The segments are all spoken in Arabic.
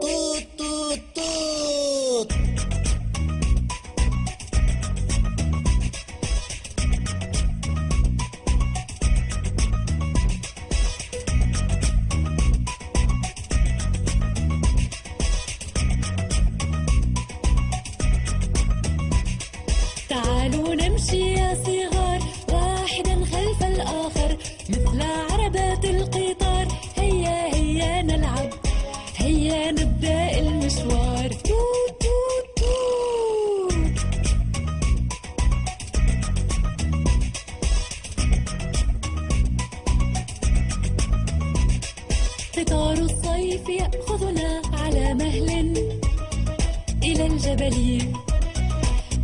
توت توت توت تعالوا نمشي يا صغار واحدا خلف الآخر مثل عربات هيا نبدأ المشوار توت توت توت قطار الصيف يأخذنا على مهل إلى الجبل.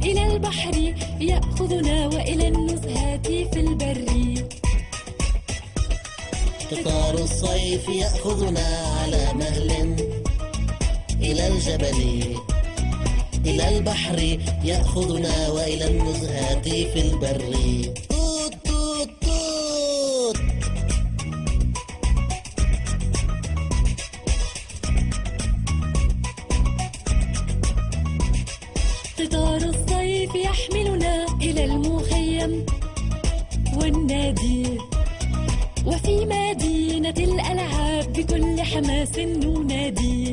إلى البحر يأخذنا وإلى النزهات في البر. قطار الصيف يأخذنا على مهل إلى الجبل. إلى البحر يأخذنا وإلى النزهات في البر. توت توت توت. قطار الصيف يحملنا إلى المخيم والنادي. وفي مدينة الألعاب بكل حماس ننادي.